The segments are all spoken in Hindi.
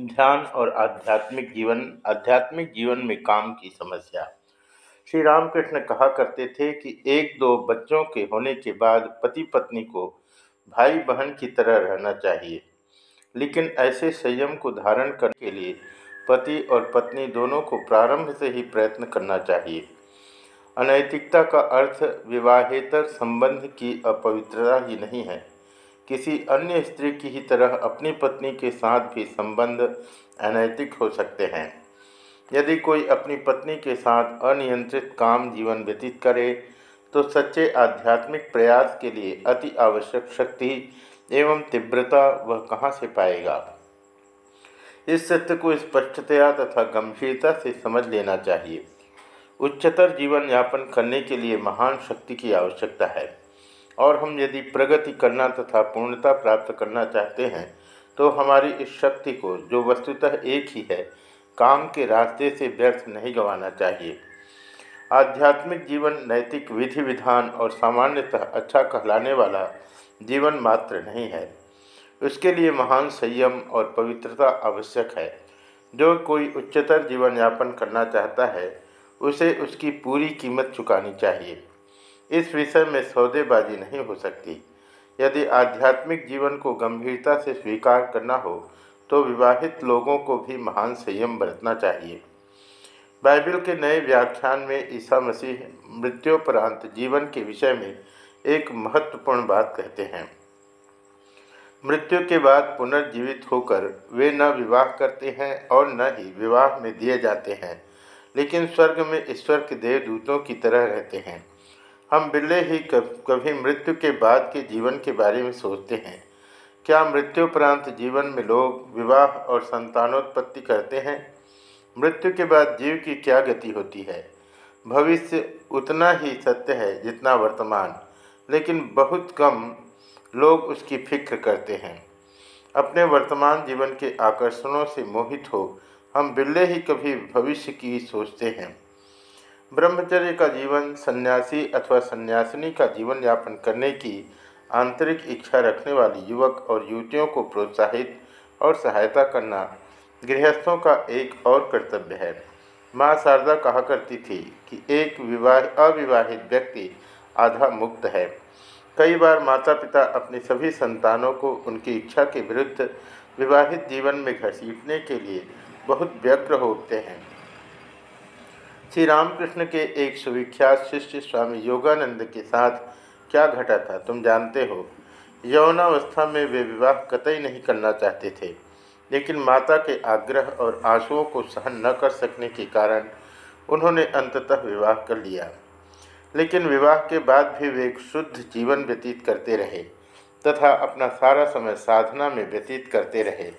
ध्यान और आध्यात्मिक जीवन आध्यात्मिक जीवन में काम की समस्या। श्री रामकृष्ण कहा करते थे कि एक दो बच्चों के होने के बाद पति पत्नी को भाई बहन की तरह रहना चाहिए। लेकिन ऐसे संयम को धारण करने के लिए पति और पत्नी दोनों को प्रारंभ से ही प्रयत्न करना चाहिए। अनैतिकता का अर्थ विवाहेतर संबंध की अपवित्रता ही नहीं है। किसी अन्य स्त्री की ही तरह अपनी पत्नी के साथ भी संबंध अनैतिक हो सकते हैं। यदि कोई अपनी पत्नी के साथ अनियंत्रित काम जीवन व्यतीत करे तो सच्चे आध्यात्मिक प्रयास के लिए अति आवश्यक शक्ति एवं तीव्रता वह कहाँ से पाएगा? इस सत्य को स्पष्टतया तथा गंभीरता से समझ लेना चाहिए। उच्चतर जीवन यापन करने के लिए महान शक्ति की आवश्यकता है। और हम यदि प्रगति करना तथा पूर्णता प्राप्त करना चाहते हैं तो हमारी इस शक्ति को, जो वस्तुतः एक ही है, काम के रास्ते से व्यर्थ नहीं गंवाना चाहिए। आध्यात्मिक जीवन, नैतिक विधि विधान और सामान्यतः अच्छा कहलाने वाला जीवन मात्र नहीं है। उसके लिए महान संयम और पवित्रता आवश्यक है। जो कोई उच्चतर जीवन यापन करना चाहता है, उसे उसकी पूरी कीमत चुकानी चाहिए। इस विषय में सौदेबाजी नहीं हो सकती। यदि आध्यात्मिक जीवन को गंभीरता से स्वीकार करना हो तो विवाहित लोगों को भी महान संयम बरतना चाहिए। बाइबल के नए व्याख्यान में ईसा मसीह मृत्योपरांत जीवन के विषय में एक महत्वपूर्ण बात कहते हैं। मृत्यु के बाद पुनर्जीवित होकर वे न विवाह करते हैं और न ही विवाह में दिए जाते हैं, लेकिन स्वर्ग में ईश्वर के देवदूतों की तरह रहते हैं। हम बिल्ले ही कभी मृत्यु के बाद के जीवन के बारे में सोचते हैं। क्या मृत्युपरांत जीवन में लोग विवाह और संतानोत्पत्ति करते हैं? मृत्यु के बाद जीव की क्या गति होती है? भविष्य उतना ही सत्य है जितना वर्तमान, लेकिन बहुत कम लोग उसकी फ़िक्र करते हैं। अपने वर्तमान जीवन के आकर्षणों से मोहित हो, हम बिल्ले ही कभी भविष्य की सोचते हैं। ब्रह्मचर्य का जीवन, सन्यासी अथवा सन्यासिनी का जीवन यापन करने की आंतरिक इच्छा रखने वाली युवक और युवतियों को प्रोत्साहित और सहायता करना गृहस्थों का एक और कर्तव्य है। माँ शारदा कहा करती थी कि एक विवाह, अविवाहित व्यक्ति आधा मुक्त है। कई बार माता पिता अपने सभी संतानों को उनकी इच्छा के विरुद्ध विवाहित जीवन में घसीटने के लिए बहुत व्यग्र होते हैं। श्री रामकृष्ण के एक सुविख्यात शिष्य स्वामी योगानंद के साथ क्या घटा था, तुम जानते हो। यौनावस्था में वे विवाह कतई नहीं करना चाहते थे, लेकिन माता के आग्रह और आंसुओं को सहन न कर सकने के कारण उन्होंने अंततः विवाह कर लिया। लेकिन विवाह के बाद भी वे शुद्ध जीवन व्यतीत करते रहे, तथा अपना सारा समय साधना में व्यतीत करते रहे।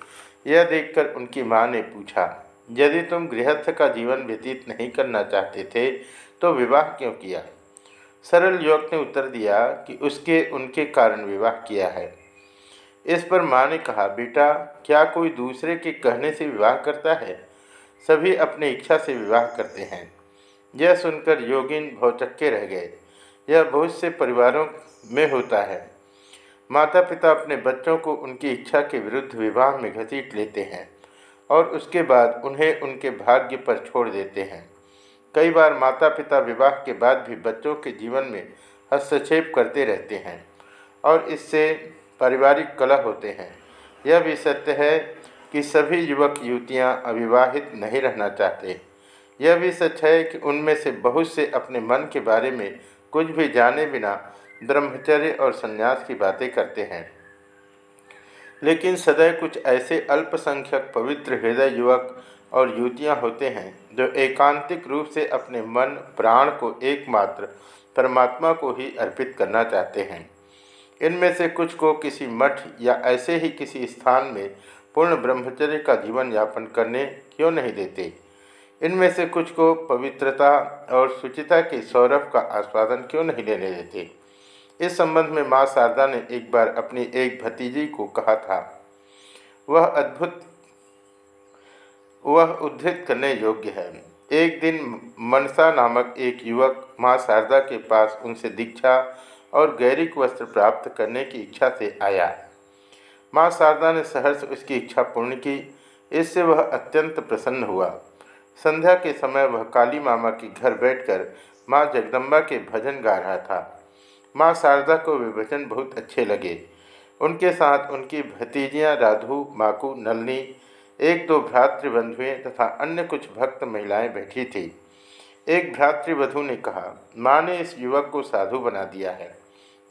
यह देखकर उनकी माँ ने पूछा यदि तुम गृहस्थ का जीवन व्यतीत नहीं करना चाहते थे तो विवाह क्यों किया? सरल युवक ने उत्तर दिया कि उसके, उनके कारण विवाह किया है। इस पर माँ ने कहा, बेटा, क्या कोई दूसरे के कहने से विवाह करता है? सभी अपने इच्छा से विवाह करते हैं। यह सुनकर योगिन भौचक्के रह गए। यह बहुत से परिवारों में होता है। माता पिता अपने बच्चों को उनकी इच्छा के विरुद्ध विवाह में घसीट लेते हैं। और उसके बाद उन्हें उनके भाग्य पर छोड़ देते हैं। कई बार माता पिता विवाह के बाद भी बच्चों के जीवन में हस्तक्षेप करते रहते हैं और इससे पारिवारिक कलह होते हैं। यह भी सत्य है कि सभी युवक, युवतियाँ अविवाहित नहीं रहना चाहते। यह भी सच है कि उनमें से बहुत से अपने मन के बारे में कुछ भी जाने बिना ब्रह्मचर्य और संन्यास की बातें करते हैं। लेकिन सदैव कुछ ऐसे अल्पसंख्यक पवित्र हृदय युवक और युवतियाँ होते हैं, जो एकांतिक रूप से अपने मन, प्राण को एकमात्र परमात्मा को ही अर्पित करना चाहते हैं। इनमें से कुछ को किसी मठ या ऐसे ही किसी स्थान में पूर्ण ब्रह्मचर्य का जीवन यापन करने क्यों नहीं देते? इनमें से कुछ को पवित्रता और शुचिता के सौरभ का आस्वादन क्यों नहीं लेने देते? इस संबंध में माँ शारदा ने एक बार अपनी एक भतीजी को कहा था, वह अद्भुत, वह उद्धृत करने योग्य है। एक दिन मनसा नामक एक युवक माँ शारदा के पास उनसे दीक्षा और गैरिक वस्त्र प्राप्त करने की इच्छा से आया। माँ शारदा ने सहर्ष उसकी इच्छा पूर्ण की। इससे वह अत्यंत प्रसन्न हुआ। संध्या के समय वह काली मामा के घर बैठकर माँ जगदम्बा के भजन गा रहा था। माँ शारदा को वे भजन बहुत अच्छे लगे। उनके साथ उनकी भतीजियाँ राधु, माकू, नलनी, एक दो भ्रातृबंधुएँ तथा अन्य कुछ भक्त महिलाएँ बैठी थी। एक भ्रातृवधु ने कहा, माँ ने इस युवक को साधु बना दिया है।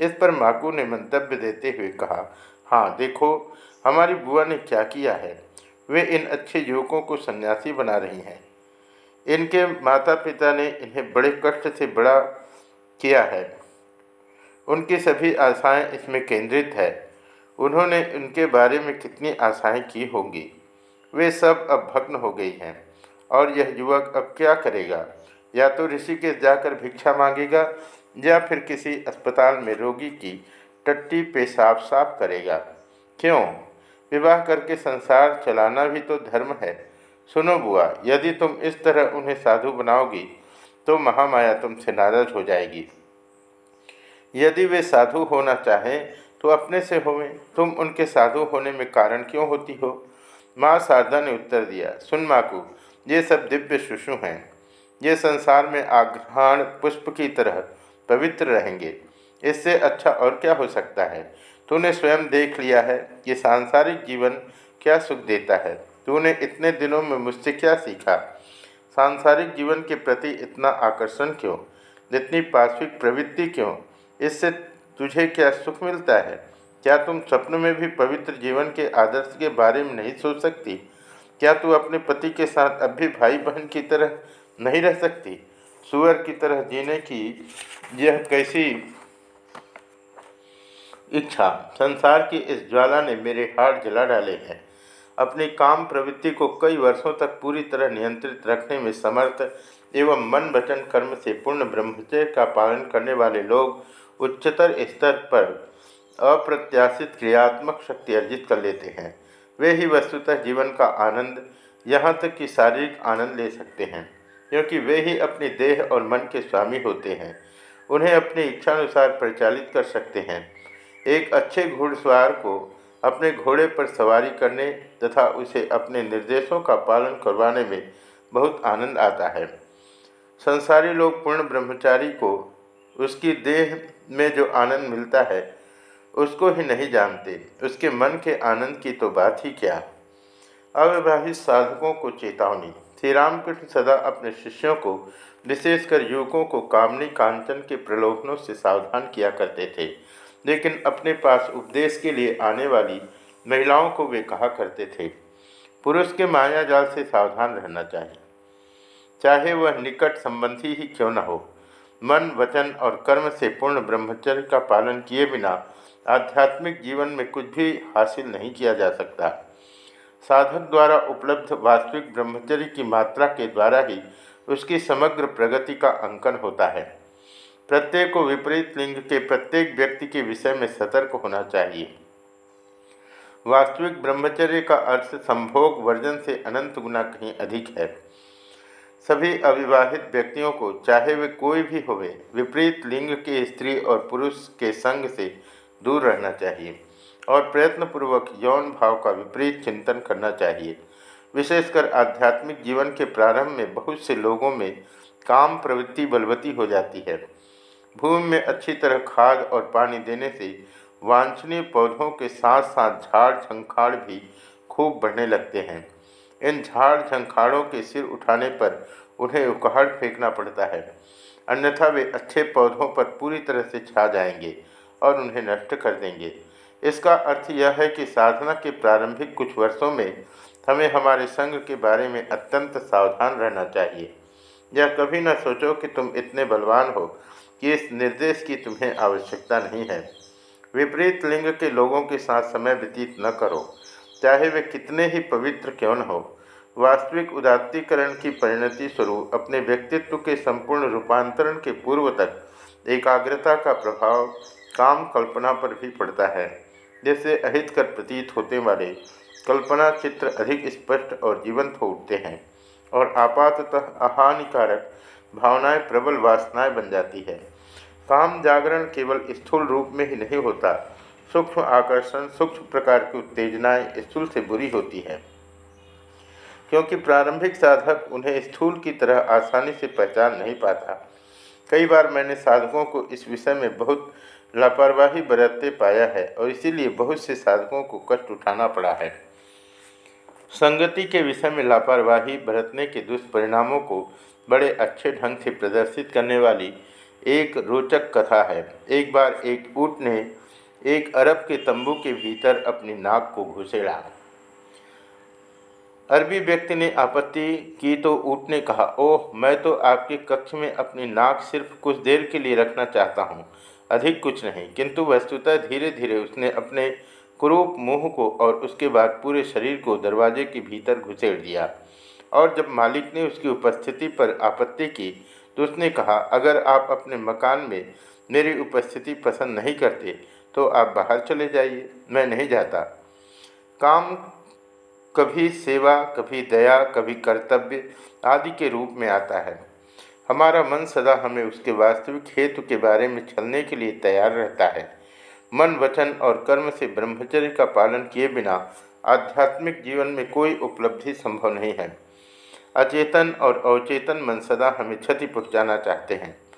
इस पर माकू ने मंतव्य देते हुए कहा हाँ देखो, हमारी बुआ ने क्या किया है? वे इन अच्छे युवकों को सन्यासी बना रही हैं। इनके माता पिता ने इन्हें बड़े कष्ट से बड़ा किया है। उनकी सभी आशाएँ इसमें केंद्रित है। उन्होंने उनके बारे में कितनी आशाएँ की होंगी? वे सब अब भग्न हो गई हैं। और यह युवक अब क्या करेगा? या तो ऋषि के जाकर भिक्षा मांगेगा, या फिर किसी अस्पताल में रोगी की टट्टी पेशाब साफ़ करेगा? क्यों? विवाह करके संसार चलाना भी तो धर्म है। सुनो बुआ, यदि तुम इस तरह उन्हें साधु बनाओगी तो महामाया तुमसे नाराज़ हो जाएगी। यदि वे साधु होना चाहें तो अपने से होवें। तुम उनके साधु होने में कारण क्यों होती हो? माँ शारदा ने उत्तर दिया, सुन माकू, ये सब दिव्य शिशु हैं। ये संसार में आग्रहण पुष्प की तरह पवित्र रहेंगे। इससे अच्छा और क्या हो सकता है? तूने स्वयं देख लिया है कि सांसारिक जीवन क्या सुख देता है। तूने इतने दिनों में मुझसे क्या सीखा? सांसारिक जीवन के प्रति इतना आकर्षण क्यों? इतनी पार्श्विक प्रवृत्ति क्यों? इससे तुझे क्या सुख मिलता है? क्या तुम स्वप्न में भी पवित्र जीवन के आदर्श के बारे में नहीं सोच सकती? क्या तू अपने पति के साथ अब भी भाई बहन की तरह नहीं रह सकती? सुअर की तरह जीने की यह कैसी इच्छा? संसार की इस ज्वाला ने मेरे हाथ जला डाले हैं। अपनी काम प्रवृत्ति को कई वर्षों तक पूरी तरह नियंत्रित रखने में समर्थ एवं मन वचन कर्म से पूर्ण ब्रह्मचर्य का पालन करने वाले लोग उच्चतर स्तर पर अप्रत्याशित क्रियात्मक शक्ति अर्जित कर लेते हैं। वे ही वस्तुतः जीवन का आनंद, यहाँ तक कि शारीरिक आनंद ले सकते हैं, क्योंकि वे ही अपने देह और मन के स्वामी होते हैं। उन्हें अपनी इच्छानुसार परिचालित कर सकते हैं। एक अच्छे घुड़सवार को अपने घोड़े पर सवारी करने तथा उसे अपने निर्देशों का पालन करवाने में बहुत आनंद आता है। संसारी लोग पूर्ण ब्रह्मचारी को उसकी देह में जो आनंद मिलता है, उसको ही नहीं जानते। उसके मन के आनंद की तो बात ही क्या? अविवाहित साधकों को चेतावनी। श्री रामकृष्ण सदा अपने शिष्यों को, विशेषकर युवकों को कामनी कांचन के प्रलोभनों से सावधान किया करते थे। लेकिन अपने पास उपदेश के लिए आने वाली महिलाओं को वे कहा करते थे, पुरुष के माया जाल से सावधान रहना चाहिए। चाहे वह निकट संबंधी ही क्यों न हो। मन, वचन और कर्म से पूर्ण ब्रह्मचर्य का पालन किए बिना आध्यात्मिक जीवन में कुछ भी हासिल नहीं किया जा सकता। साधक द्वारा उपलब्ध वास्तविक ब्रह्मचर्य की मात्रा के द्वारा ही उसकी समग्र प्रगति का अंकन होता है। प्रत्येक को विपरीत लिंग के प्रत्येक व्यक्ति के विषय में सतर्क होना चाहिए। वास्तविक ब्रह्मचर्य का अर्थ संभोग वर्जन से अनंत गुना कहीं अधिक है। सभी अविवाहित व्यक्तियों को, चाहे वे कोई भी होवे, विपरीत लिंग के स्त्री और पुरुष के संग से दूर रहना चाहिए और प्रयत्नपूर्वक यौन भाव का विपरीत चिंतन करना चाहिए। विशेषकर आध्यात्मिक जीवन के प्रारंभ में बहुत से लोगों में काम प्रवृत्ति बलवती हो जाती है। भूमि में अच्छी तरह खाद और पानी देने से वांछनीय पौधों के साथ साथ झाड़ झंखाड़ भी खूब बढ़ने लगते हैं। इन झाड़ झंखाड़ों के सिर उठाने पर उन्हें उकहाड़ फेंकना पड़ता है। अन्यथा वे अच्छे पौधों पर पूरी तरह से छा जाएँगे और उन्हें नष्ट कर देंगे। इसका अर्थ यह है कि साधना के प्रारंभिक कुछ वर्षों में हमें हमारे संग के बारे में अत्यंत सावधान रहना चाहिए। यह कभी न सोचो कि तुम इतने बलवान हो कि इस निर्देश की तुम्हें आवश्यकता नहीं है। विपरीत लिंग के लोगों के साथ समय व्यतीत न करो। चाहे वे कितने ही पवित्र क्यों न हो, वास्तविक उदात्तीकरण की परिणति स्वरूप अपने व्यक्तित्व के संपूर्ण रूपांतरण के पूर्व तक एकाग्रता का प्रभाव काम कल्पना पर भी पड़ता है। जैसे अहित कर प्रतीत होते वाले, कल्पना चित्र अधिक स्पष्ट और जीवंत हो उठते हैं और आपाततः अहानिकारक भावनाएँ प्रबल वासनाएँ बन जाती है। काम जागरण केवल स्थूल रूप में ही नहीं होता सूक्ष्म आकर्षण, सूक्ष्म प्रकार की उत्तेजनाएँ स्थूल से बुरी होती है। क्योंकि प्रारंभिक साधक उन्हें स्थूल की तरह आसानी से पहचान नहीं पाता। कई बार मैंने साधकों को इस विषय में बहुत लापरवाही बरतते पाया है और इसीलिए बहुत से साधकों को कष्ट उठाना पड़ा है। संगति के विषय में लापरवाही बरतने के दुष्परिणामों को बड़े अच्छे ढंग से प्रदर्शित करने वाली एक रोचक कथा है। एक बार एक ऊँट ने एक अरब के तंबू के भीतर अपनी नाक को घुसेड़ा। अरबी व्यक्ति ने आपत्ति की तो ऊट ने कहा, ओह, मैं तो आपके कक्ष में अपनी नाक सिर्फ़ कुछ देर के लिए रखना चाहता हूँ, अधिक कुछ नहीं। किंतु वस्तुतः धीरे धीरे उसने अपने कुरूप मुँह को और उसके बाद पूरे शरीर को दरवाजे के भीतर घुसेड़ दिया। और जब मालिक ने उसकी उपस्थिति पर आपत्ति की तो उसने कहा, अगर आप अपने मकान में मेरी उपस्थिति पसंद नहीं करते तो आप बाहर चले जाइए। मैं नहीं जाता। काम, कभी सेवा, कभी दया, कभी कर्तव्य आदि के रूप में आता है। हमारा मन सदा हमें उसके वास्तविक हेतु के बारे में छलने के लिए तैयार रहता है। मन, वचन और कर्म से ब्रह्मचर्य का पालन किए बिना आध्यात्मिक जीवन में कोई उपलब्धि संभव नहीं है। अचेतन और अवचेतन मन सदा हमें क्षति पहुँचाना चाहते हैं।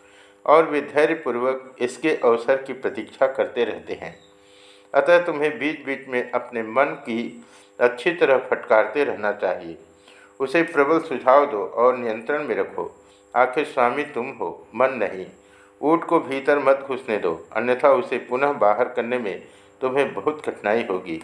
और वे धैर्यपूर्वक इसके अवसर की प्रतीक्षा करते रहते हैं। अतः तुम्हें बीच बीच में अपने मन की अच्छी तरह फटकारते रहना चाहिए। उसे प्रबल सुझाव दो और नियंत्रण में रखो। आखिर स्वामी तुम हो, मन नहीं। ऊट को भीतर मत घुसने दो, अन्यथा उसे पुनः बाहर करने में तुम्हें बहुत कठिनाई होगी।